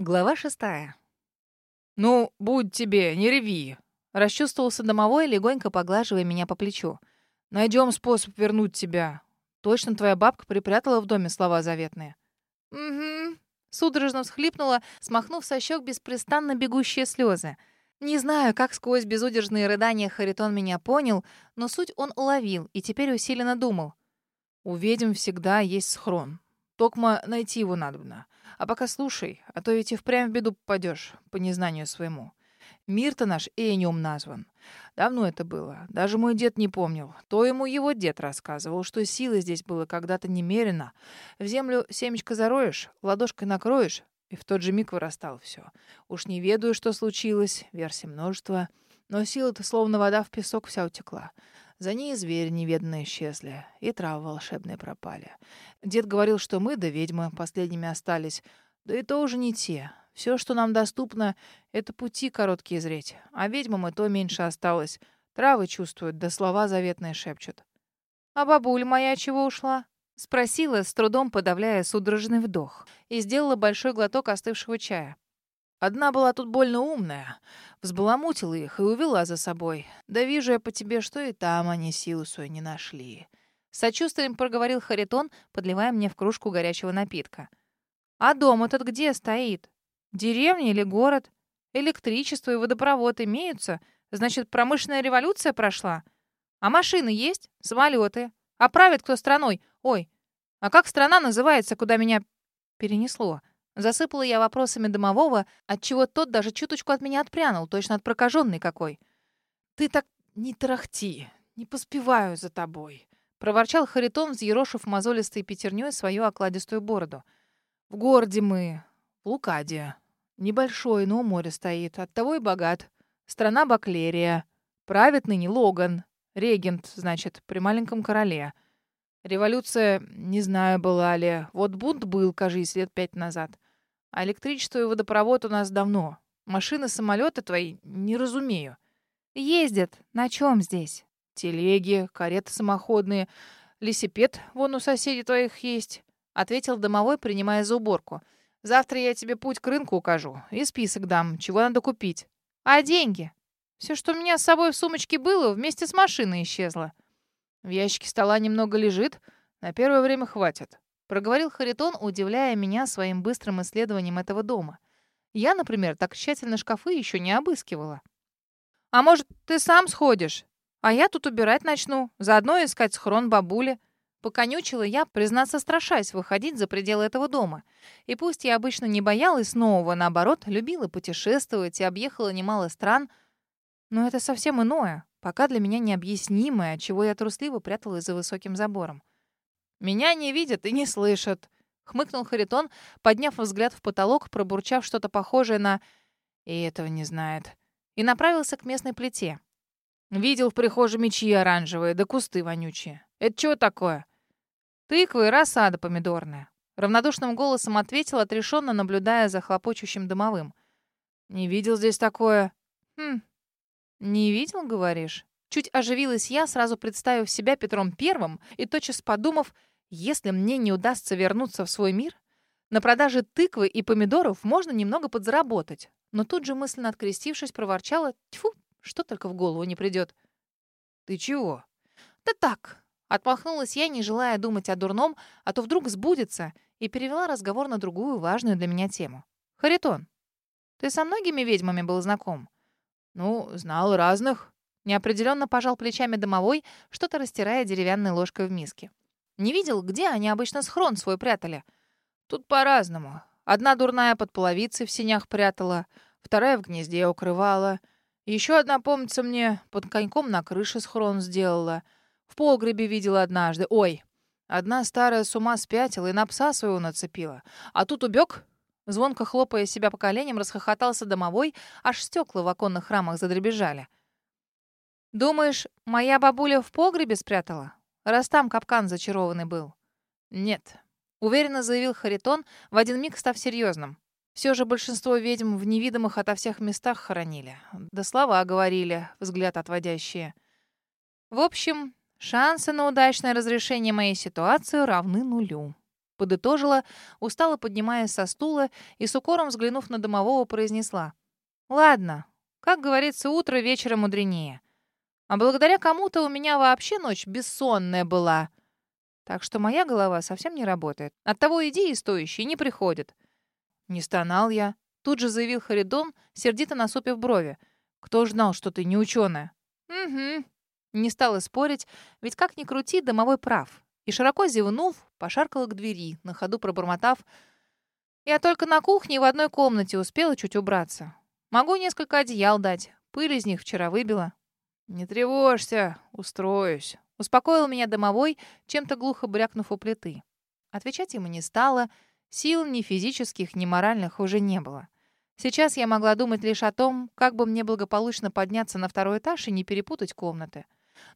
Глава шестая. «Ну, будь тебе, не реви!» Расчувствовался домовой, легонько поглаживая меня по плечу. «Найдем способ вернуть тебя. Точно твоя бабка припрятала в доме слова заветные?» «Угу». Судорожно всхлипнула, смахнув со щек беспрестанно бегущие слезы. Не знаю, как сквозь безудержные рыдания Харитон меня понял, но суть он уловил и теперь усиленно думал. «У ведьм всегда есть схрон. Токма найти его надобно. А пока слушай, а то ведь и впрямь в беду попадешь по незнанию своему. Мир-то наш Эниум назван. Давно это было. Даже мой дед не помнил. То ему его дед рассказывал, что силы здесь было когда-то немерено. В землю семечко зароешь, ладошкой накроешь, и в тот же миг вырастало все. Уж не ведаю, что случилось, версий множество. Но сила-то словно вода в песок вся утекла. За ней звери неведанные исчезли, и травы волшебные пропали. Дед говорил, что мы да ведьмы последними остались. Да и то уже не те. Все, что нам доступно, это пути короткие зреть. А ведьмам и то меньше осталось. Травы чувствуют, да слова заветные шепчут. «А бабуль моя чего ушла?» Спросила, с трудом подавляя судорожный вдох, и сделала большой глоток остывшего чая. Одна была тут больно умная. Взбаламутила их и увела за собой. Да вижу я по тебе, что и там они силу свою не нашли. С сочувствием проговорил Харитон, подливая мне в кружку горячего напитка. «А дом этот где стоит? Деревня или город? Электричество и водопровод имеются? Значит, промышленная революция прошла? А машины есть? Самолеты? А правит кто страной? Ой, а как страна называется, куда меня перенесло?» Засыпала я вопросами домового, отчего тот даже чуточку от меня отпрянул, точно от прокаженный какой. «Ты так не трахти, не поспеваю за тобой», — проворчал Харитон, взъерошив мозолистой пятерней свою окладистую бороду. «В городе мы, в Лукаде. Небольшой, но у моря стоит, оттого и богат. Страна Баклерия. Правит ныне Логан. Регент, значит, при маленьком короле. Революция, не знаю, была ли. Вот бунт был, кажись, лет пять назад. А электричество и водопровод у нас давно. Машины, самолеты твои не разумею. Ездят. На чем здесь? Телеги, кареты самоходные. Лисипед вон у соседей твоих есть. Ответил домовой, принимая за уборку. Завтра я тебе путь к рынку укажу и список дам, чего надо купить. А деньги? Все, что у меня с собой в сумочке было, вместе с машиной исчезло. В ящике стола немного лежит. На первое время хватит проговорил Харитон, удивляя меня своим быстрым исследованием этого дома. Я, например, так тщательно шкафы еще не обыскивала. А может, ты сам сходишь? А я тут убирать начну, заодно искать схрон бабули. Поконючила я, признаться, страшась выходить за пределы этого дома. И пусть я обычно не боялась нового, наоборот, любила путешествовать и объехала немало стран, но это совсем иное, пока для меня необъяснимое, чего я трусливо пряталась за высоким забором. Меня не видят и не слышат», — хмыкнул Харитон, подняв взгляд в потолок, пробурчав что-то похожее на «и этого не знает», и направился к местной плите. «Видел в прихожей мечи оранжевые, да кусты вонючие. Это что такое?» «Тыквы и рассада помидорная», — равнодушным голосом ответил, отрешенно наблюдая за хлопочущим домовым. «Не видел здесь такое». «Хм, не видел, говоришь?» Чуть оживилась я, сразу представив себя Петром Первым и тотчас подумав, если мне не удастся вернуться в свой мир, на продаже тыквы и помидоров можно немного подзаработать. Но тут же мысленно открестившись, проворчала, тьфу, что только в голову не придет. «Ты чего?» «Да так». Отмахнулась я, не желая думать о дурном, а то вдруг сбудется, и перевела разговор на другую важную для меня тему. «Харитон, ты со многими ведьмами был знаком?» «Ну, знал разных», Неопределенно пожал плечами домовой, что-то растирая деревянной ложкой в миске. Не видел, где они обычно схрон свой прятали. Тут по-разному. Одна дурная под половицей в синях прятала, вторая в гнезде укрывала. Еще одна, помнится мне, под коньком на крыше схрон сделала. В погребе видела однажды. Ой, одна старая с ума спятила и на пса своего нацепила. А тут убег, звонко хлопая себя по коленям, расхохотался домовой, аж стекла в оконных рамах задребежали. «Думаешь, моя бабуля в погребе спрятала? Раз там капкан зачарованный был?» «Нет», — уверенно заявил Харитон, в один миг став серьезным. Все же большинство ведьм в невидимых ото всех местах хоронили. Да слова говорили, взгляд отводящие. В общем, шансы на удачное разрешение моей ситуации равны нулю. Подытожила, устало поднимаясь со стула и с укором взглянув на домового, произнесла. «Ладно, как говорится, утро вечера мудренее. А благодаря кому-то у меня вообще ночь бессонная была. Так что моя голова совсем не работает. Оттого идеи стоящие не приходят». Не стонал я. Тут же заявил Харидон, сердито насупив брови. «Кто ж знал, что ты не ученая?» «Угу». Не стала спорить, ведь как ни крути, домовой прав и, широко зевнув, пошаркала к двери, на ходу пробормотав. «Я только на кухне в одной комнате успела чуть убраться. Могу несколько одеял дать. Пыль из них вчера выбила». «Не тревожься, устроюсь», — успокоил меня домовой, чем-то глухо брякнув у плиты. Отвечать ему не стало, сил ни физических, ни моральных уже не было. Сейчас я могла думать лишь о том, как бы мне благополучно подняться на второй этаж и не перепутать комнаты.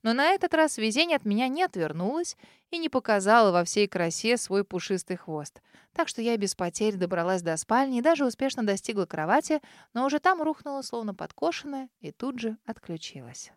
Но на этот раз везение от меня не отвернулось и не показало во всей красе свой пушистый хвост. Так что я без потерь добралась до спальни и даже успешно достигла кровати, но уже там рухнула, словно подкошенная, и тут же отключилась.